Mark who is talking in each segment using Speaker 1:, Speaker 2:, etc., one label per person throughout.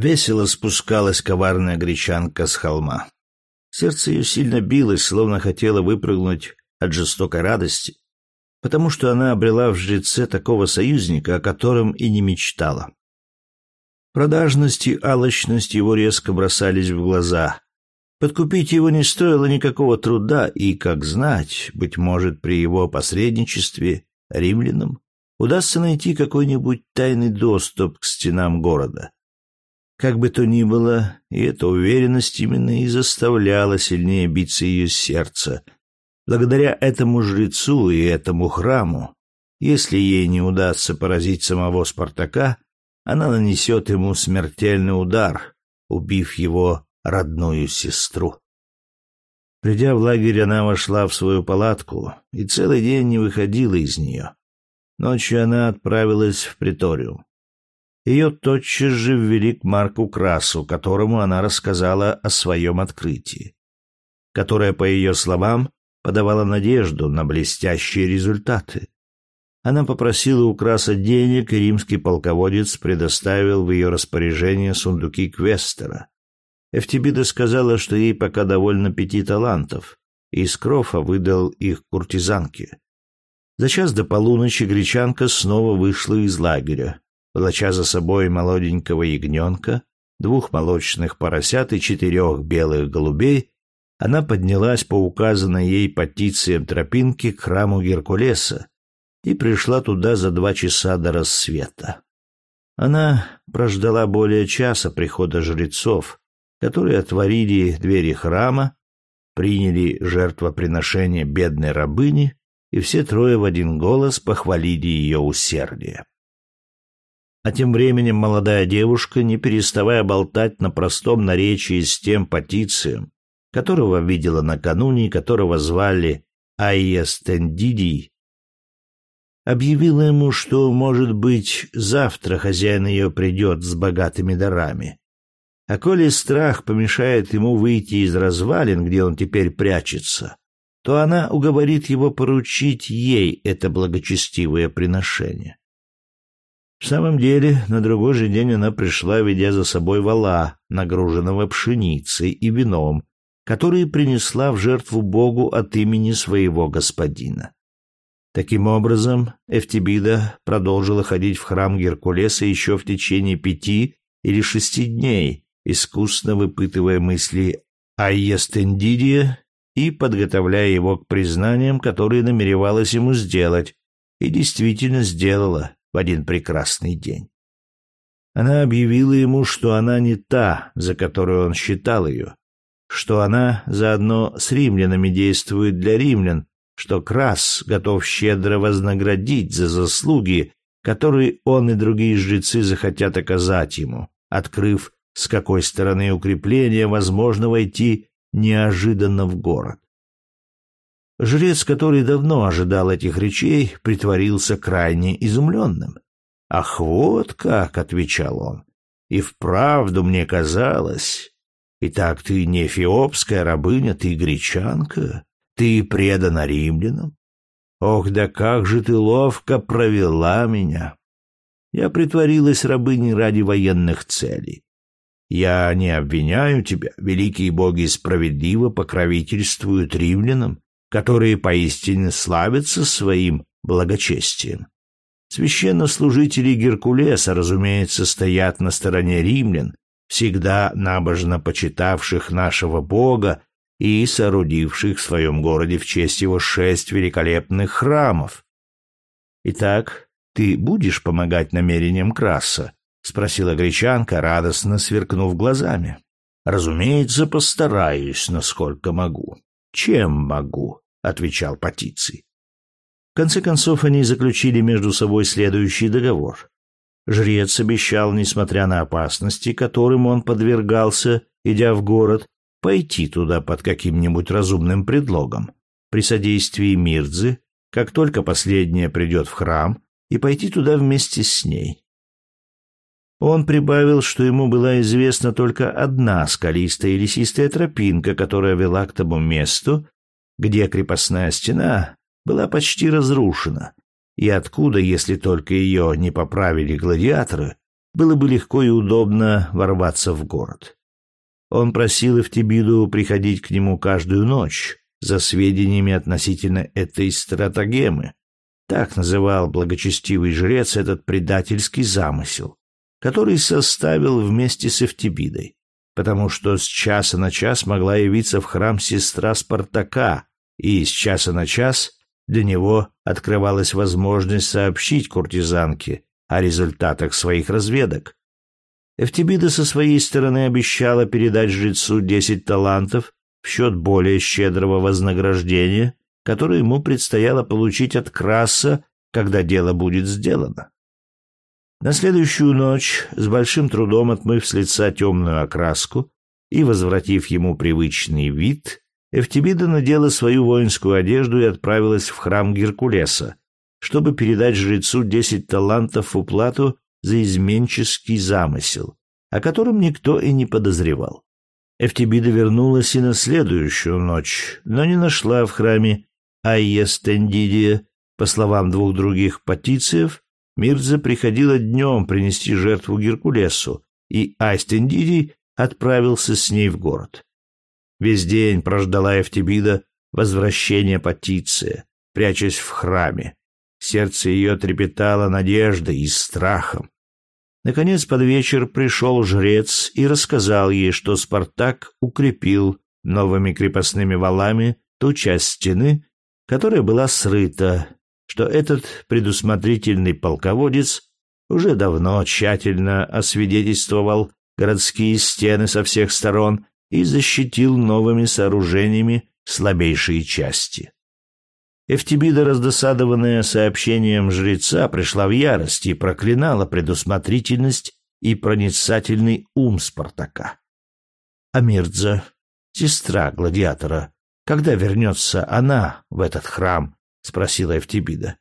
Speaker 1: Весело спускалась коварная гречанка с холма. Сердце ее сильно билось, словно хотело выпрыгнуть от жестокой радости, потому что она обрела в жреце такого союзника, о котором и не мечтала. Продажность и алчность его резко бросались в глаза. Подкупить его не стоило никакого труда, и, как знать, быть может, при его посредничестве римлянам удастся найти какой-нибудь тайный доступ к стенам города. Как бы то ни было, и эта уверенность именно и заставляла сильнее биться ее сердце. Благодаря этому жрецу и этому храму, если ей не удастся поразить самого Спартака, она нанесет ему смертельный удар, убив его родную сестру. Придя в лагерь, она вошла в свою палатку и целый день не выходила из нее. Ночью она отправилась в приториум. Ее тотчас же ввели к Марку Красу, которому она рассказала о своем открытии, которое, по ее словам, подавало надежду на блестящие результаты. Она попросила у Краса денег, и римский полководец предоставил в ее распоряжение сундуки Квестера. Эфтибида сказала, что ей пока довольно пяти талантов, и Скрофа выдал их куртизанке. За час до полуночи гречанка снова вышла из лагеря, волоча за собой молоденького ягненка, двух молочных поросят и четырех белых голубей, она поднялась по указанной ей патициям тропинке к храму Геркулеса и пришла туда за два часа до рассвета. Она прождала более часа прихода жрецов, которые отворили двери храма, приняли жертвоприношение бедной рабыни, и все трое в один голос похвалили ее усердие. А тем временем молодая девушка, не переставая болтать на простом наречии с тем патицием, которого видела накануне и которого звали Айестендидий, объявила ему, что, может быть, завтра хозяин ее придет с богатыми дарами. А коли страх помешает ему выйти из развалин, где он теперь прячется, то она уговорит его поручить ей это благочестивое приношение. В самом деле, на другой же день она пришла, ведя за собой вала, нагруженного пшеницей и вином, которые принесла в жертву Богу от имени своего господина. Таким образом, Эфтибида продолжила ходить в храм Геркулеса еще в течение пяти или шести дней, искусно выпытывая мысли о и подготовляя его к признаниям, которые намеревалась ему сделать, и действительно сделала, в один прекрасный день. Она объявила ему, что она не та, за которую он считал ее, что она заодно с римлянами действует для римлян, что Крас готов щедро вознаградить за заслуги, которые он и другие жрецы захотят оказать ему, открыв, с какой стороны укрепления возможно войти неожиданно в город. Жрец, который давно ожидал этих речей, притворился крайне изумленным. «Ах, вот как!» — отвечал он. «И вправду мне казалось. Итак, ты не эфиопская рабыня, ты гречанка, ты предана римлянам. Ох, да как же ты ловко провела меня!» Я притворилась рабыней ради военных целей. Я не обвиняю тебя, великие боги справедливо покровительствуют римлянам, которые поистине славятся своим благочестием. Священнослужители Геркулеса, разумеется, стоят на стороне римлян, всегда набожно почитавших нашего бога и соорудивших в своем городе в честь его шесть великолепных храмов. Итак, ты будешь помогать намерениям Краса? — спросила гречанка, радостно сверкнув глазами. «Разумеется, постараюсь, насколько могу. Чем могу?» — отвечал Патиций. В конце концов, они заключили между собой следующий договор. Жрец обещал, несмотря на опасности, которым он подвергался, идя в город, пойти туда под каким-нибудь разумным предлогом, при содействии Мирдзы, как только последняя придет в храм, и пойти туда вместе с ней. Он прибавил, что ему была известна только одна скалистая и лесистая тропинка, которая вела к тому месту, где крепостная стена была почти разрушена, и откуда, если только ее не поправили гладиаторы, было бы легко и удобно ворваться в город. Он просил Эфтибиду приходить к нему каждую ночь за сведениями относительно этой стратагемы. Так называл благочестивый жрец этот предательский замысел, который составил вместе с Эфтибидой, потому что с часа на час могла явиться в храм сестра Спартака, и с часа на час для него открывалась возможность сообщить куртизанке о результатах своих разведок. Эфтибида со своей стороны обещала передать жрецу десять талантов в счет более щедрого вознаграждения, которое ему предстояло получить от Краса, когда дело будет сделано. На следующую ночь, с большим трудом отмыв с лица темную окраску и возвратив ему привычный вид, Эфтибида надела свою воинскую одежду и отправилась в храм Геркулеса, чтобы передать жрецу десять талантов в уплату за изменческий замысел, о котором никто и не подозревал. Эфтибида вернулась и на следующую ночь, но не нашла в храме Айестендидия. По словам двух других патициев, Мирза приходила днем принести жертву Геркулесу, и Айстендидий отправился с ней в город. Весь день прождала Эфтибида возвращения Патиция, прячась в храме, Сердце ее трепетало надеждой и страхом. Наконец под вечер пришел жрец и рассказал ей, что Спартак укрепил новыми крепостными валами ту часть стены, которая была срыта, что этот предусмотрительный полководец уже давно тщательно освидетельствовал городские стены со всех сторон и защитил новыми сооружениями слабейшие части. Эфтибида, раздосадованная сообщением жреца, пришла в ярость и проклинала предусмотрительность и проницательный ум Спартака. А сестра гладиатора, когда вернется она в этот храм? — спросила Эфтибида.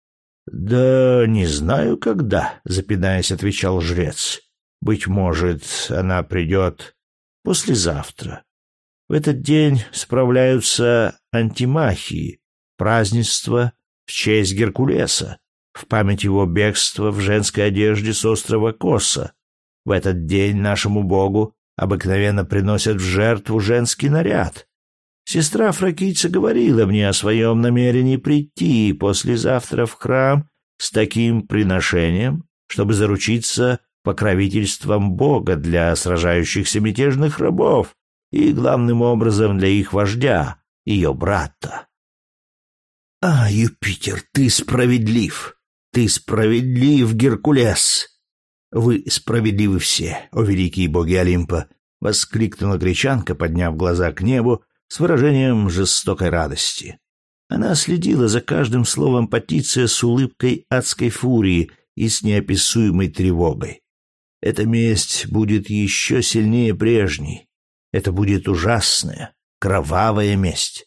Speaker 1: — Да не знаю, когда, — запинаясь, отвечал жрец. — Быть может, она придет послезавтра. В этот день справляются антимахии, празднество в честь Геркулеса, в память его бегства в женской одежде с острова Коса. В этот день нашему богу обыкновенно приносят в жертву женский наряд. Сестра фракийца говорила мне о своем намерении прийти послезавтра в храм с таким приношением, чтобы заручиться покровительством Бога для сражающихся мятежных рабов и, главным образом, для их вождя, ее брата. «А, Юпитер, ты справедлив! Ты справедлив, Геркулес!» «Вы справедливы все, о великие боги Олимпа!» — воскликнула гречанка, подняв глаза к небу с выражением жестокой радости. Она следила за каждым словом Патиция с улыбкой адской фурии и с неописуемой тревогой. Эта месть будет еще сильнее прежней. Это будет ужасная, кровавая месть.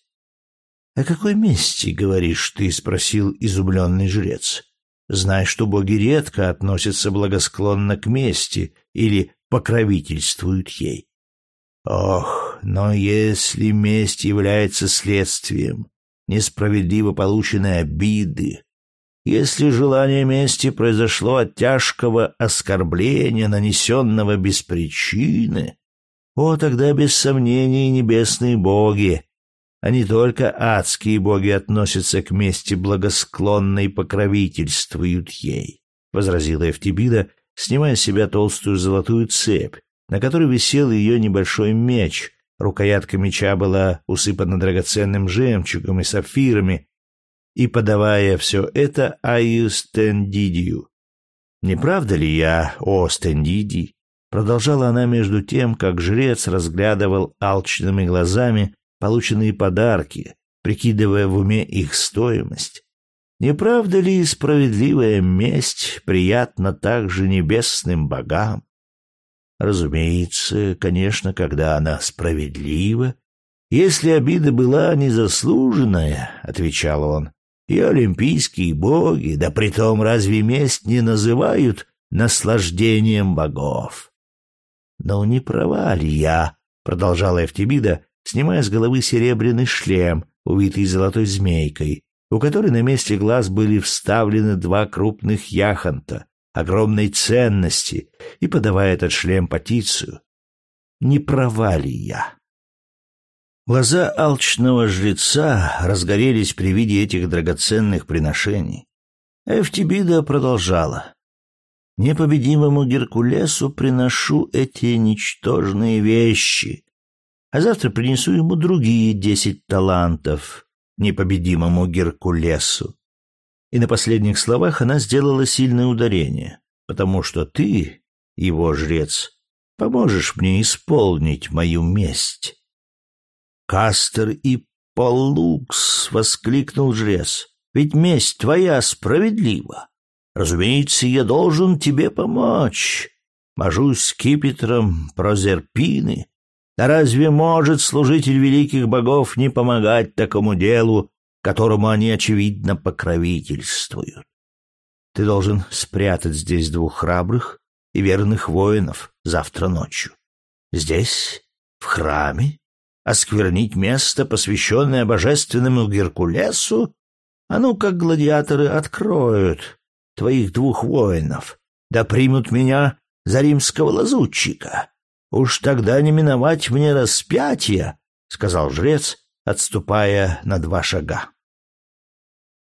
Speaker 1: «О какой мести, говоришь ты?» — спросил изумленный жрец. «Знай, что боги редко относятся благосклонно к мести или покровительствуют ей. Ох, но если месть является следствием несправедливо полученной обиды, если желание мести произошло от тяжкого оскорбления, нанесенного без причины, о, тогда без сомнений небесные боги а не только адские боги относятся к мести благосклонно и покровительствуют ей, — возразила Эфтибида, снимая с себя толстую золотую цепь, на которой висел ее небольшой меч. Рукоятка меча была усыпана драгоценным жемчугом и сапфирами, и подавая все это Аю Стендидию. «Не правда ли я, о Стендиди?» Продолжала она между тем, как жрец разглядывал алчными глазами полученные подарки, прикидывая в уме их стоимость. Не правда ли справедливая месть приятна также небесным богам? Разумеется, конечно, когда она справедлива. Если обида была незаслуженная, — отвечал он, — и олимпийские боги, да притом разве месть не называют наслаждением богов? Но не права ли я, — продолжала Эфтибида, снимая с головы серебряный шлем, увитый золотой змейкой, у которой на месте глаз были вставлены два крупных яхонта, огромной ценности и подавая этот шлем Патицию. Не права ли я? Глаза алчного жреца разгорелись при виде этих драгоценных приношений. Эфтибида продолжала. «Непобедимому Геркулесу приношу эти ничтожные вещи, а завтра принесу ему другие десять талантов, непобедимому Геркулесу. И на последних словах она сделала сильное ударение, потому что ты, его жрец, поможешь мне исполнить мою месть. Кастер и Полукс, — воскликнул жрец, — ведь месть твоя справедлива. Разумеется, я должен тебе помочь. Мажусь скипетром Прозерпины. Да разве может служитель великих богов не помогать такому делу, которому они, очевидно, покровительствуют. Ты должен спрятать здесь двух храбрых и верных воинов завтра ночью. Здесь, в храме, осквернить место, посвященное божественному Геркулесу, а ну как гладиаторы откроют твоих двух воинов, да примут меня за римского лазутчика. Уж тогда не миновать мне распятия, — сказал жрец, отступая на два шага.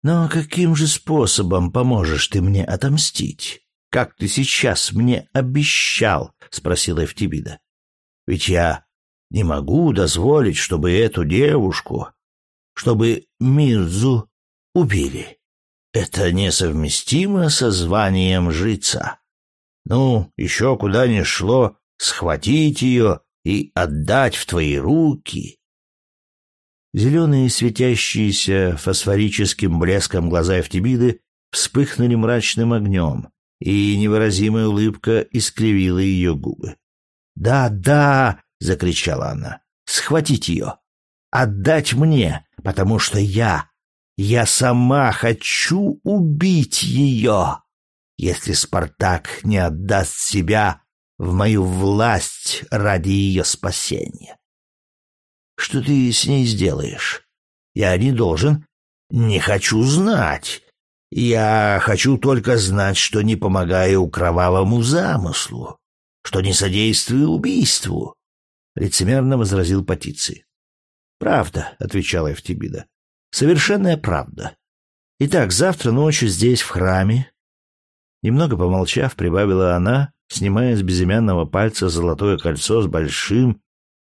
Speaker 1: Но каким же способом поможешь ты мне отомстить? Как ты сейчас мне обещал? спросила Эфтибида. Ведь я не могу дозволить, чтобы эту девушку, чтобы Мирзу убили. Это несовместимо со званием жреца. Ну, еще куда ни шло схватить ее и отдать в твои руки. Зеленые светящиеся фосфорическим блеском глаза Эфтибиды вспыхнули мрачным огнем, и невыразимая улыбка искривила ее губы. «Да, да!» — закричала она. «Схватить ее! Отдать мне, потому что я, я сама хочу убить ее! Если Спартак не отдаст себя в мою власть ради ее спасения!» Что ты с ней сделаешь? Я не должен. Не хочу знать. Я хочу только знать, что не помогаю кровавому замыслу, что не содействую убийству, — лицемерно возразил Патиций. — Правда, — отвечала Евтибида. — Совершенная правда. Итак, завтра ночью здесь, в храме... Немного помолчав, прибавила она, снимая с безымянного пальца золотое кольцо с большим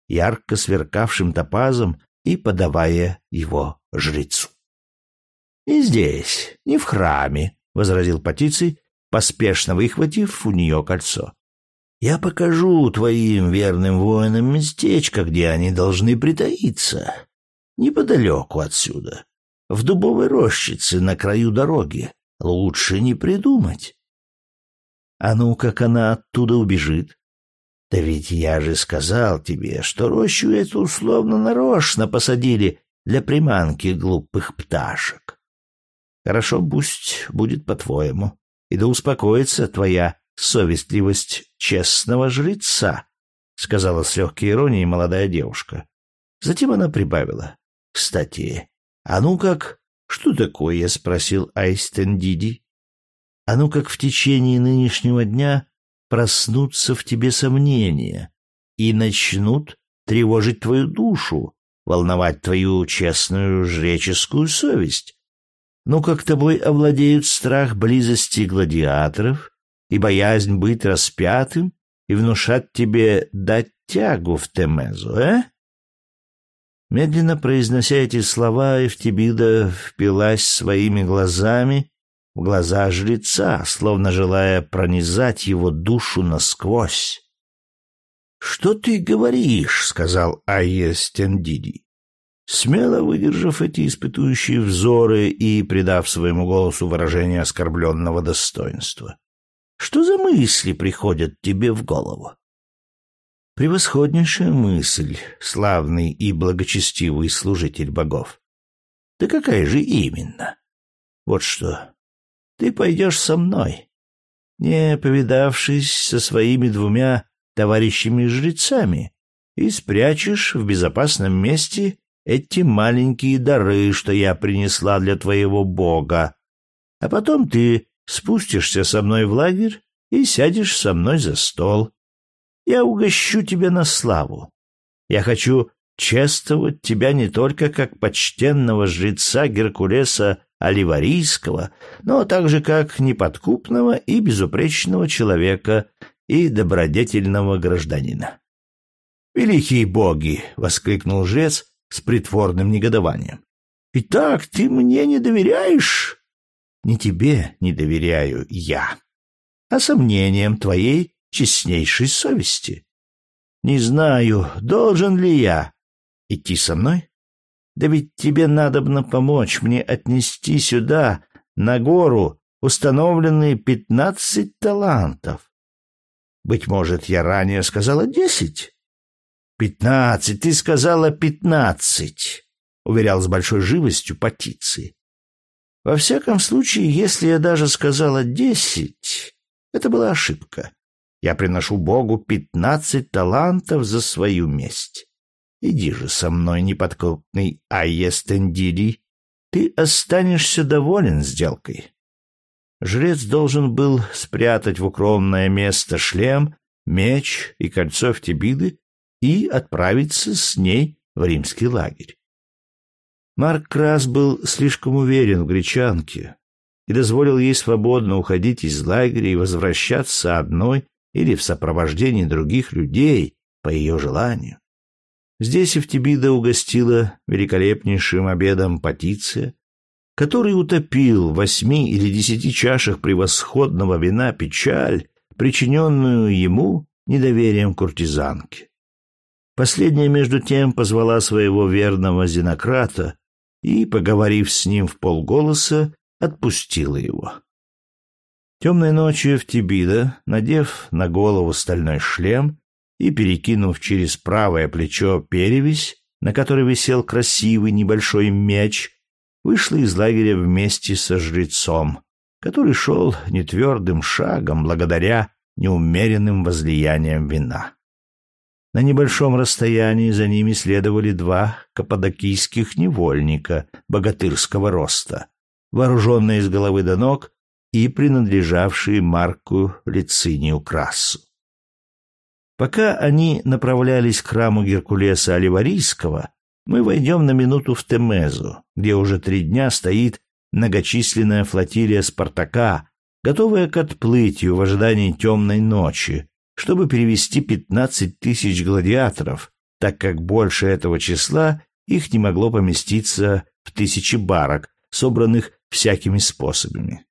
Speaker 1: ярко сверкавшим топазом и подавая его жрецу. «Не здесь, не в храме», — возразил Патиций, поспешно выхватив у нее кольцо. «Я покажу твоим верным воинам местечко, где они должны притаиться. Неподалеку отсюда, в дубовой рощице на краю дороги. Лучше не придумать». «А ну, как она оттуда убежит?» Да ведь я же сказал тебе, что рощу эту условно нарочно посадили для приманки глупых пташек. Хорошо, пусть будет по-твоему, и да успокоится твоя совестливость честного жреца, — сказала с легкой иронией молодая девушка. Затем она прибавила. — Кстати, а ну как... Что такое? — спросил Айстен Диди. — А ну как в течение нынешнего дня проснутся в тебе сомнения и начнут тревожить твою душу, волновать твою честную жреческую совесть. Но как тобой овладеют страх близости гладиаторов и боязнь быть распятым и внушат тебе дать тягу в Темезу, э? Медленно произнося эти слова, Эфтибида впилась своими глазами в глаза жреца, словно желая пронизать его душу насквозь. «Что ты говоришь?» — сказал Айя Стендиди. Смело выдержав эти испытующие взоры и придав своему голосу выражение оскорбленного достоинства. «Что за мысли приходят тебе в голову?» «Превосходнейшая мысль, славный и благочестивый служитель богов. Да какая же именно? Вот что, ты пойдешь со мной, не повидавшись со своими двумя товарищами-жрецами, и спрячешь в безопасном месте эти маленькие дары, что я принесла для твоего бога. А потом ты спустишься со мной в лагерь и сядешь со мной за стол. Я угощу тебя на славу. Я хочу чествовать тебя не только как почтенного жреца Геркулеса Оливарийского, но также как неподкупного и безупречного человека и добродетельного гражданина. «Великие боги!» — воскликнул жрец с притворным негодованием. «Итак, ты мне не доверяешь?» «Не тебе не доверяю я, а сомнениям твоей честнейшей совести. Не знаю, должен ли я идти со мной? Да ведь тебе надобно помочь мне отнести сюда, на гору, установленные пятнадцать талантов. Быть может, я ранее сказала десять? «Пятнадцать! Ты сказала пятнадцать!» — уверял с большой живостью Патиции. «Во всяком случае, если я даже сказала десять, это была ошибка. Я приношу Богу пятнадцать талантов за свою месть. Иди же со мной, неподкупный Айестендили, ты останешься доволен сделкой». Жрец должен был спрятать в укромное место шлем, меч и кольцо в Тебиды и отправиться с ней в римский лагерь. Марк Крас был слишком уверен в гречанке и дозволил ей свободно уходить из лагеря и возвращаться одной или в сопровождении других людей по ее желанию. Здесь Эфтибида угостила великолепнейшим обедом Патиция, который утопил в восьми или десяти чашах превосходного вина печаль, причиненную ему недоверием куртизанки. Последняя, между тем, позвала своего верного Зенократа и, поговорив с ним в полголоса, отпустила его. Темной ночью в Тибида, надев на голову стальной шлем и перекинув через правое плечо перевязь, на которой висел красивый небольшой меч, вышла из лагеря вместе со жрецом, который шел нетвердым шагом благодаря неумеренным возлияниям вина. На небольшом расстоянии за ними следовали два каппадокийских невольника богатырского роста, вооруженные с головы до ног и принадлежавшие Марку Лицинию Красу. Пока они направлялись к храму Геркулеса Оливарийского, мы войдем на минуту в Темезу, где уже три дня стоит многочисленная флотилия Спартака, готовая к отплытию в ожидании темной ночи, чтобы перевести 15 тысяч гладиаторов, так как больше этого числа их не могло поместиться в тысячи барок, собранных всякими способами.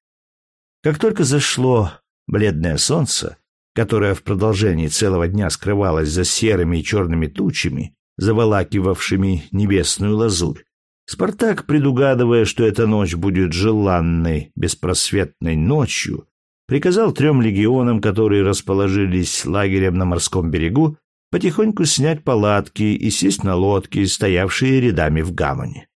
Speaker 1: Как только зашло бледное солнце, которое в продолжении целого дня скрывалось за серыми и черными тучами, заволакивавшими небесную лазурь, Спартак, предугадывая, что эта ночь будет желанной, беспросветной ночью, приказал трем легионам, которые расположились лагерем на морском берегу, потихоньку снять палатки и сесть на лодки, стоявшие рядами в гавани.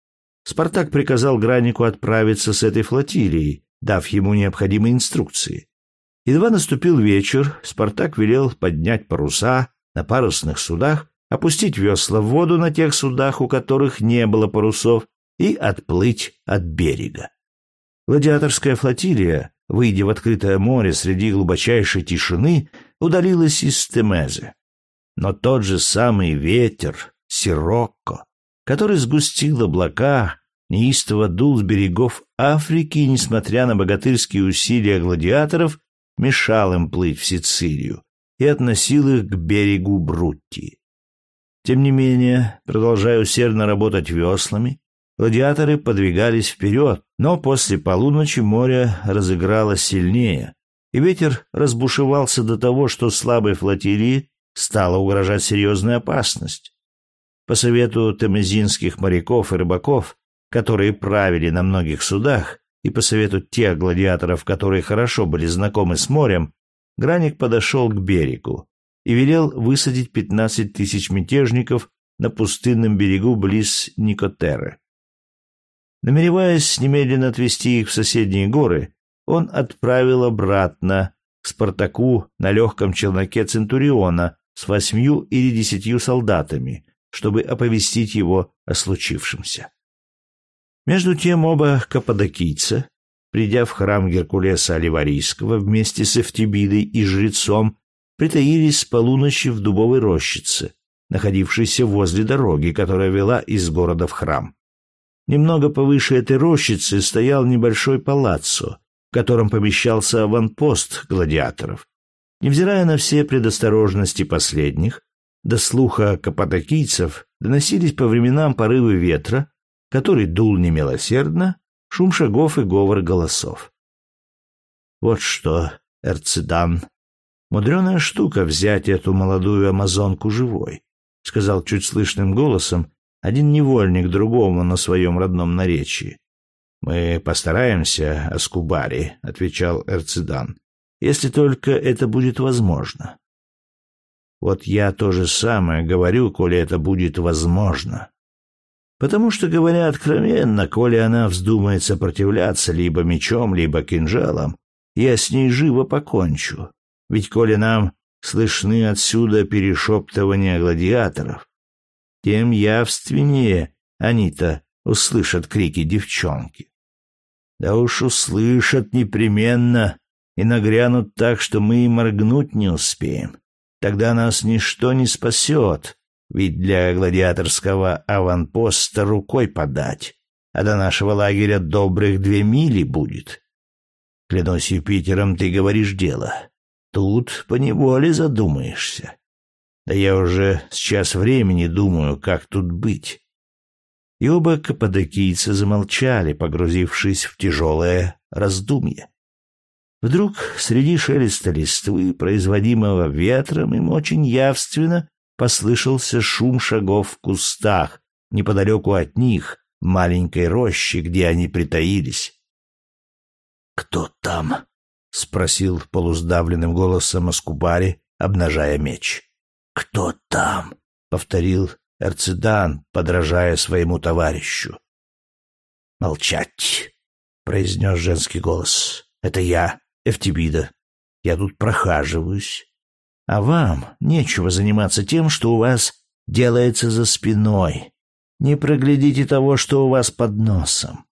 Speaker 1: Спартак приказал Гранику отправиться с этой флотилией, дав ему необходимые инструкции. Едва наступил вечер, Спартак велел поднять паруса на парусных судах, опустить весла в воду на тех судах, у которых не было парусов, и отплыть от берега. Гладиаторская флотилия выйдя в открытое море среди глубочайшей тишины, удалилась из Темезы. Но тот же самый ветер, Сирокко, который сгустил облака, неистово дул с берегов Африки и, несмотря на богатырские усилия гладиаторов, мешал им плыть в Сицилию и относил их к берегу Брутти. Тем не менее, продолжая усердно работать веслами, Гладиаторы подвигались вперед, но после полуночи море разыгралось сильнее, и ветер разбушевался до того, что слабой флотилии стала угрожать серьезная опасность. По совету темезинских моряков и рыбаков, которые правили на многих судах, и по совету тех гладиаторов, которые хорошо были знакомы с морем, Граник подошел к берегу и велел высадить пятнадцать тысяч мятежников на пустынном берегу близ Никотеры. Намереваясь немедленно отвезти их в соседние горы, он отправил обратно к Спартаку на легком челноке Центуриона с восьмью или десятью солдатами, чтобы оповестить его о случившемся. Между тем оба каппадокийца, придя в храм Геркулеса Оливарийского вместе с Эфтибидой и жрецом, притаились с полуночи в дубовой рощице, находившейся возле дороги, которая вела из города в храм. Немного повыше этой рощицы стоял небольшой палаццо, в котором помещался аванпост гладиаторов. Невзирая на все предосторожности последних, до слуха каппадокийцев доносились по временам порывы ветра, который дул немилосердно, шум шагов и говор голосов. Вот что, Эрцидан, мудреная штука взять эту молодую амазонку живой, сказал чуть слышным голосом один невольник другому на своем родном наречии. Мы постараемся, Аскубари, отвечал Эрцидан, если только это будет возможно. Вот я то же самое говорю, коли это будет возможно. Потому что, говоря откровенно, коли она вздумает сопротивляться либо мечом, либо кинжалом, я с ней живо покончу. Ведь коли нам слышны отсюда перешептывания гладиаторов, тем явственнее они-то услышат крики девчонки. Да уж услышат непременно и нагрянут так, что мы и моргнуть не успеем. Тогда нас ничто не спасет, ведь для гладиаторского аванпоста рукой подать, а до нашего лагеря добрых две мили будет. Клянусь Юпитером, ты говоришь дело. Тут поневоле задумаешься. Да я уже сейчас времени думаю, как тут быть. И оба каппадокийца замолчали, погрузившись в тяжелое раздумье. Вдруг среди шелеста листвы, производимого ветром, им очень явственно послышался шум шагов в кустах, неподалеку от них, маленькой рощи, где они притаились. «Кто там?» — спросил полуздавленным голосом Аскубари, обнажая меч. «Кто там?» — повторил Эрцидан, подражая своему товарищу. «Молчать!» — произнес женский голос. «Это я, Эфтибида. Я тут прохаживаюсь. А вам нечего заниматься тем, что у вас делается за спиной. Не проглядите того, что у вас под носом.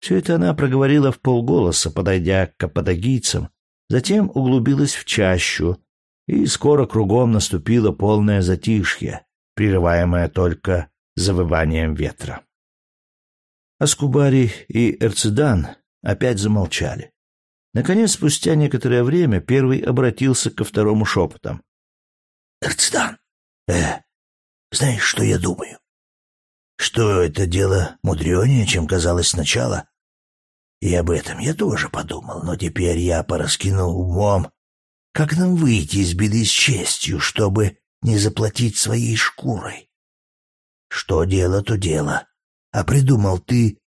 Speaker 1: Все это она проговорила в полголоса, подойдя к каппадогийцам, затем углубилась в чащу, и скоро кругом наступило полное затишье, прерываемое только завыванием ветра. Аскубари и Эрцидан опять замолчали. Наконец, спустя некоторое время, первый обратился ко второму шепотом. — Эрцдан, э, знаешь, что я думаю? Что это дело мудренее, чем казалось сначала? И об этом я тоже подумал, но теперь я пораскинул умом, как нам выйти из беды с честью, чтобы не заплатить своей шкурой. Что дело, то дело. А придумал ты,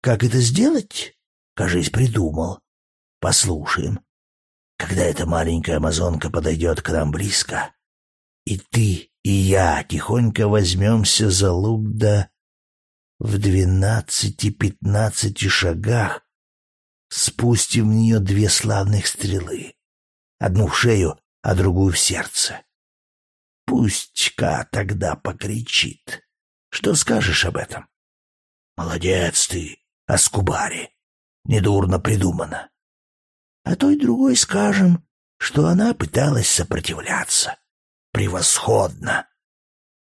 Speaker 1: как это сделать? Кажись, придумал. Послушаем. Когда эта маленькая амазонка подойдет к нам близко, и ты, и я тихонько возьмемся за лук да в двенадцати-пятнадцати шагах спустим в нее две славных стрелы. Одну в шею, а другую в сердце. Пусть-ка тогда покричит. Что скажешь об этом? Молодец ты, Аскубари. Недурно придумано а той другой скажем, что она пыталась сопротивляться. Превосходно.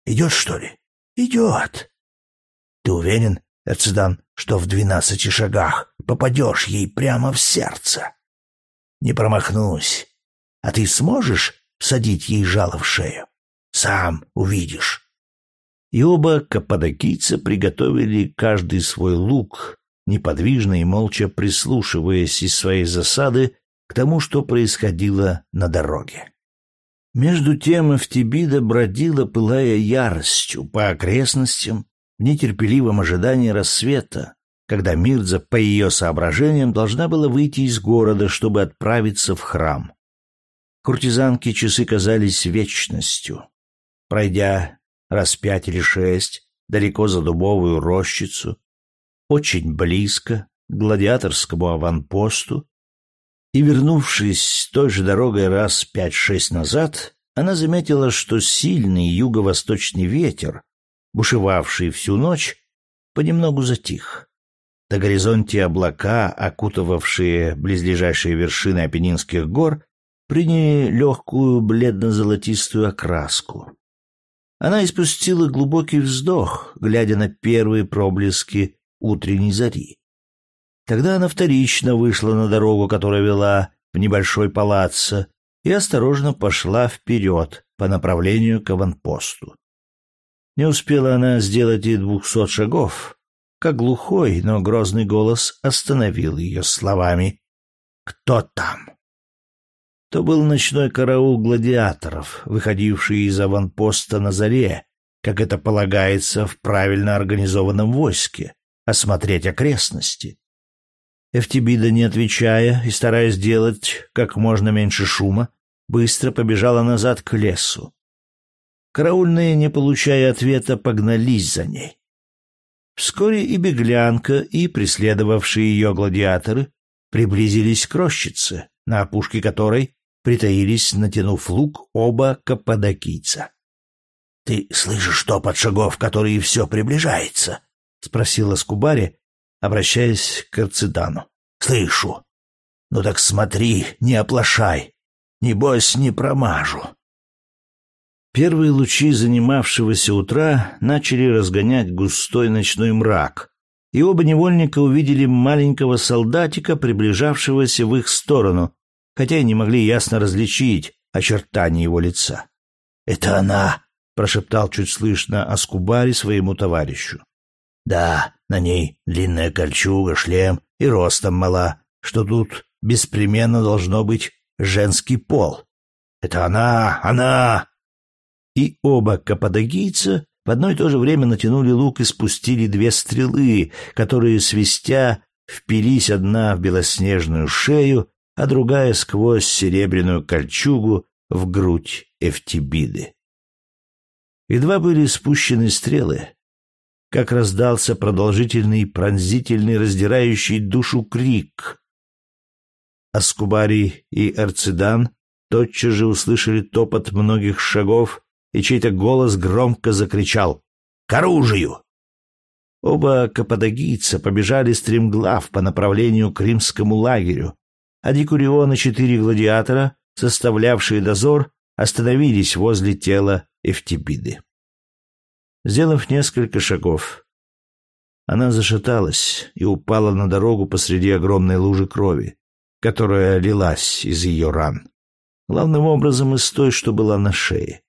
Speaker 1: Идет, что ли? Идет. Ты уверен, Эцедан, что в двенадцати шагах попадешь ей прямо в сердце? Не промахнусь. А ты сможешь садить ей жало в шею? Сам увидишь. И оба каппадокийца приготовили каждый свой лук неподвижно и молча прислушиваясь из своей засады к тому, что происходило на дороге. Между тем Эфтибида бродила, пылая яростью по окрестностям, в нетерпеливом ожидании рассвета, когда Мирза, по ее соображениям, должна была выйти из города, чтобы отправиться в храм. Куртизанки часы казались вечностью. Пройдя раз пять или шесть, далеко за дубовую рощицу, очень близко к гладиаторскому аванпосту, и, вернувшись той же дорогой раз пять-шесть назад, она заметила, что сильный юго-восточный ветер, бушевавший всю ночь, понемногу затих. до горизонте облака, окутывавшие близлежащие вершины Апеннинских гор, приняли легкую бледно-золотистую окраску. Она испустила глубокий вздох, глядя на первые проблески утренней зари. Тогда она вторично вышла на дорогу, которая вела в небольшой палаццо, и осторожно пошла вперед по направлению к аванпосту. Не успела она сделать и двухсот шагов, как глухой, но грозный голос остановил ее словами «Кто там?». То был ночной караул гладиаторов, выходивший из аванпоста на заре, как это полагается в правильно организованном войске, осмотреть окрестности. Эфтибида, не отвечая и стараясь сделать как можно меньше шума, быстро побежала назад к лесу. Караульные, не получая ответа, погнались за ней. Вскоре и беглянка, и преследовавшие ее гладиаторы приблизились к рощице, на опушке которой притаились, натянув лук, оба каппадокийца. — Ты слышишь топот шагов, которые все приближается? — спросила Скубари, обращаясь к Арцидану. — Слышу. Ну так смотри, не оплошай. Небось, не промажу. Первые лучи занимавшегося утра начали разгонять густой ночной мрак, и оба невольника увидели маленького солдатика, приближавшегося в их сторону, хотя и не могли ясно различить очертания его лица. «Это она!» — прошептал чуть слышно Аскубари своему товарищу. «Да, на ней длинная кольчуга, шлем и ростом мала, что тут беспременно должно быть женский пол. Это она, она!» И оба каппадокийца в одно и то же время натянули лук и спустили две стрелы, которые, свистя, впились одна в белоснежную шею, а другая сквозь серебряную кольчугу в грудь Эфтибиды. Едва были спущены стрелы, как раздался продолжительный, пронзительный, раздирающий душу крик. Аскубари и Арцидан тотчас же услышали топот многих шагов, и чей-то голос громко закричал «К оружию!». Оба каппадокийца побежали стремглав по направлению к римскому лагерю, а Дикурион и четыре гладиатора, составлявшие дозор, остановились возле тела Эфтибиды. Сделав несколько шагов, она зашаталась и упала на дорогу посреди огромной лужи крови, которая лилась из ее ран. Главным образом из той, что была на шее,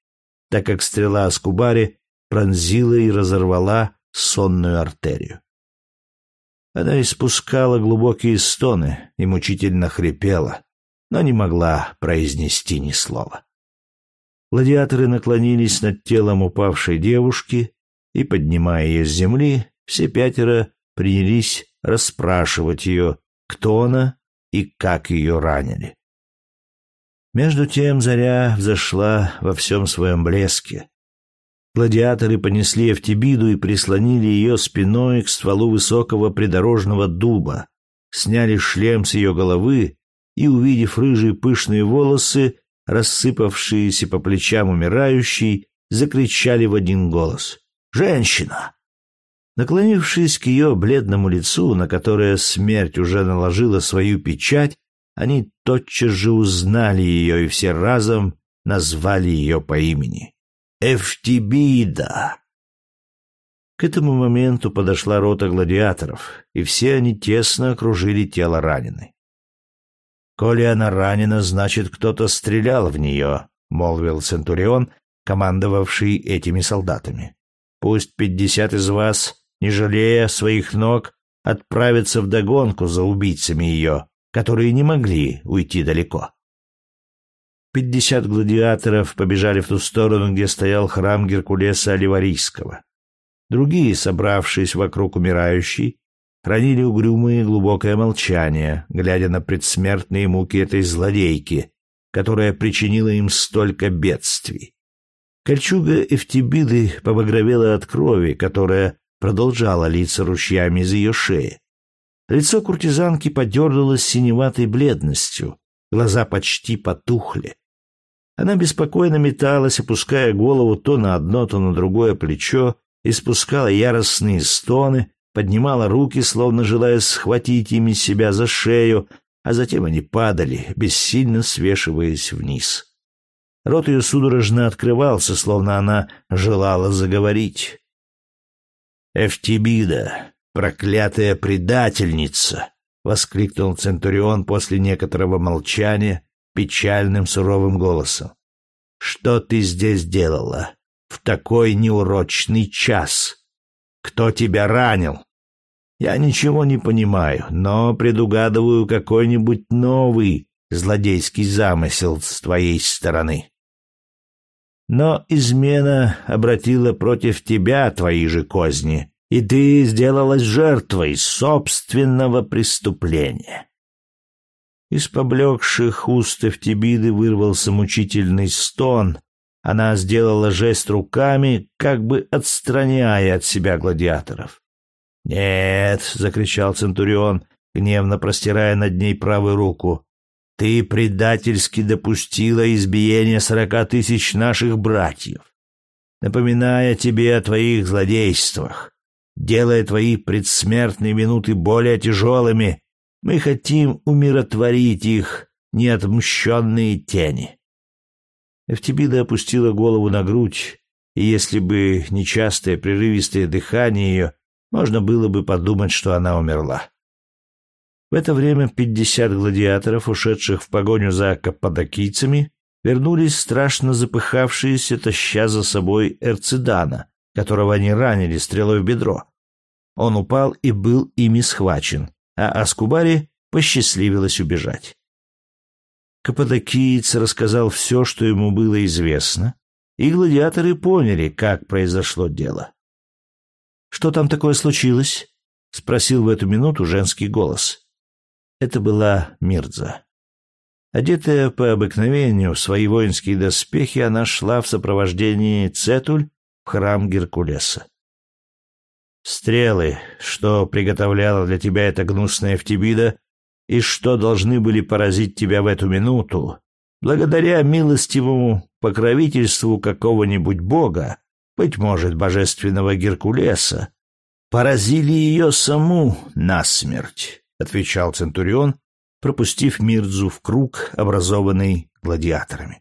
Speaker 1: так как стрела Аскубари пронзила и разорвала сонную артерию. Она испускала глубокие стоны и мучительно хрипела, но не могла произнести ни слова. Гладиаторы наклонились над телом упавшей девушки и, поднимая ее с земли, все пятеро принялись расспрашивать ее, кто она и как ее ранили. Между тем заря взошла во всем своем блеске. Гладиаторы понесли Эфтибиду и прислонили ее спиной к стволу высокого придорожного дуба, сняли шлем с ее головы и, увидев рыжие пышные волосы, рассыпавшиеся по плечам умирающей, закричали в один голос. «Женщина!» Наклонившись к ее бледному лицу, на которое смерть уже наложила свою печать, они тотчас же узнали ее и все разом назвали ее по имени. Эфтибида. К этому моменту подошла рота гладиаторов, и все они тесно окружили тело раненой. «Коли она ранена, значит, кто-то стрелял в нее», — молвил Центурион, командовавший этими солдатами. «Пусть пятьдесят из вас, не жалея своих ног, отправятся в догонку за убийцами ее, которые не могли уйти далеко». Пятьдесят гладиаторов побежали в ту сторону, где стоял храм Геркулеса Оливарийского. Другие, собравшись вокруг умирающей, хранили угрюмое глубокое молчание, глядя на предсмертные муки этой злодейки, которая причинила им столько бедствий. Кольчуга Эфтибиды побагровела от крови, которая продолжала литься ручьями из ее шеи. Лицо куртизанки подернулось синеватой бледностью, глаза почти потухли. Она беспокойно металась, опуская голову то на одно, то на другое плечо, испускала яростные стоны, поднимала руки, словно желая схватить ими себя за шею, а затем они падали, бессильно свешиваясь вниз. Рот ее судорожно открывался, словно она желала заговорить. «Эфтибида, проклятая предательница!» — воскликнул Центурион после некоторого молчания печальным суровым голосом. «Что ты здесь делала в такой неурочный час? Кто тебя ранил?» «Я ничего не понимаю, но предугадываю какой-нибудь новый злодейский замысел с твоей стороны. Но измена обратила против тебя твои же козни, и ты сделалась жертвой собственного преступления. Из поблекших уст Эфтибиды вырвался мучительный стон. Она сделала жест руками, как бы отстраняя от себя гладиаторов. «Нет!» — закричал Центурион, гневно простирая над ней правую руку. «Ты предательски допустила избиение сорока тысяч наших братьев, напоминая тебе о твоих злодействах, делая твои предсмертные минуты более тяжелыми, мы хотим умиротворить их неотмщенные тени. Эфтибида опустила голову на грудь, и если бы не частое прерывистое дыхание ее, можно было бы подумать, что она умерла. В это время пятьдесят гладиаторов, ушедших в погоню за каппадокийцами, вернулись страшно запыхавшиеся, таща за собой Эрцидана, которого они ранили стрелой в бедро. Он упал и был ими схвачен а Аскубари посчастливилось убежать. Каппадокиец рассказал все, что ему было известно, и гладиаторы поняли, как произошло дело. «Что там такое случилось?» — спросил в эту минуту женский голос. Это была Мирдза. Одетая по обыкновению в свои воинские доспехи, она шла в сопровождении Цетуль в храм Геркулеса. Стрелы, что приготовляла для тебя эта гнусная Эфтибида, и что должны были поразить тебя в эту минуту, благодаря милостивому покровительству какого-нибудь бога, быть может, божественного Геркулеса, поразили ее саму насмерть, — отвечал Центурион, пропустив Мирдзу в круг, образованный гладиаторами.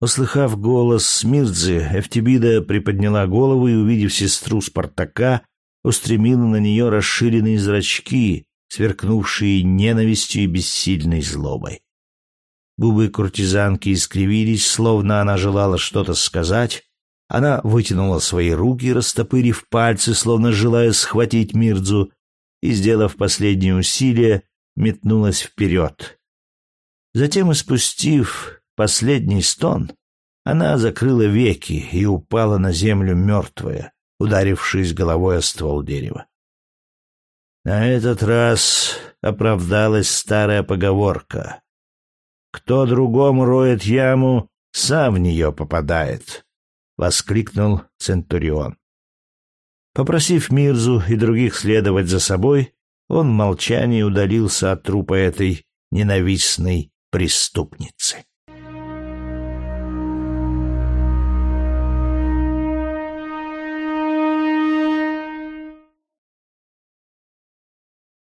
Speaker 1: Услыхав голос Смирдзы, Эфтибида приподняла голову и, увидев сестру Спартака, устремила на нее расширенные зрачки, сверкнувшие ненавистью и бессильной злобой. Губы куртизанки искривились, словно она желала что-то сказать. Она вытянула свои руки, растопырив пальцы, словно желая схватить Мирдзу, и, сделав последнее усилие, метнулась вперед. Затем, испустив последний стон, она закрыла веки и упала на землю мертвая, ударившись головой о ствол дерева. На этот раз оправдалась старая поговорка. «Кто другому роет яму, сам в нее попадает», — воскликнул Центурион. Попросив Мирзу и других следовать за собой, он в молчании удалился от трупа этой ненавистной преступницы.